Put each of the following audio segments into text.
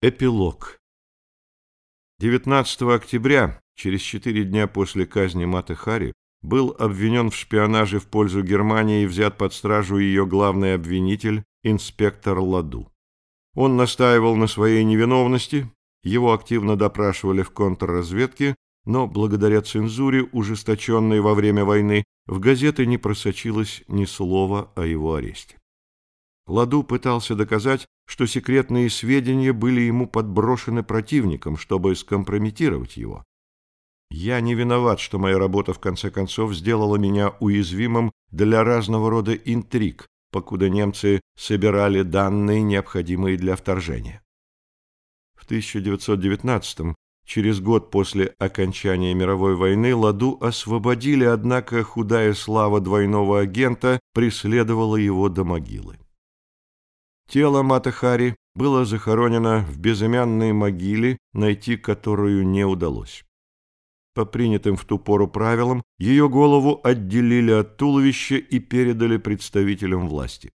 Эпилог 19 октября, через четыре дня после казни Маты Хари, был обвинен в шпионаже в пользу Германии и взят под стражу ее главный обвинитель, инспектор Ладу. Он настаивал на своей невиновности, его активно допрашивали в контрразведке, но благодаря цензуре, ужесточенной во время войны, в газеты не просочилось ни слова о его аресте. Ладу пытался доказать, что секретные сведения были ему подброшены противником, чтобы скомпрометировать его. Я не виноват, что моя работа в конце концов сделала меня уязвимым для разного рода интриг, покуда немцы собирали данные, необходимые для вторжения. В 1919 через год после окончания мировой войны, Ладу освободили, однако худая слава двойного агента преследовала его до могилы. Тело Матахари было захоронено в безымянной могиле, найти которую не удалось. По принятым в ту пору правилам, ее голову отделили от туловища и передали представителям власти.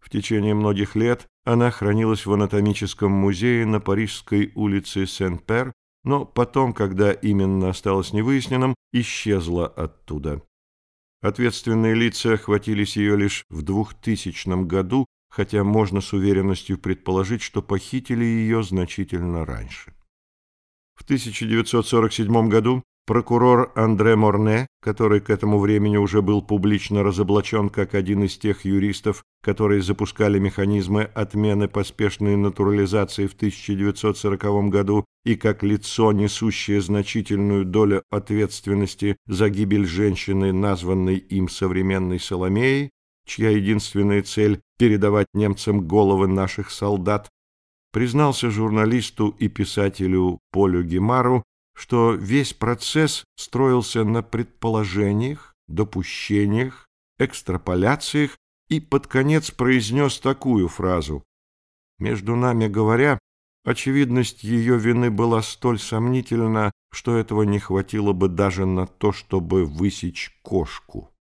В течение многих лет она хранилась в анатомическом музее на Парижской улице Сен-Пер, но потом, когда именно осталось невыясненным, исчезла оттуда. Ответственные лица охватились ее лишь в 2000 году хотя можно с уверенностью предположить, что похитили ее значительно раньше. В 1947 году прокурор Андре Морне, который к этому времени уже был публично разоблачен как один из тех юристов, которые запускали механизмы отмены поспешной натурализации в 1940 году и как лицо, несущее значительную долю ответственности за гибель женщины, названной им современной Соломеей, чья единственная цель – передавать немцам головы наших солдат, признался журналисту и писателю Полю Гемару, что весь процесс строился на предположениях, допущениях, экстраполяциях и под конец произнес такую фразу «Между нами говоря, очевидность ее вины была столь сомнительна, что этого не хватило бы даже на то, чтобы высечь кошку».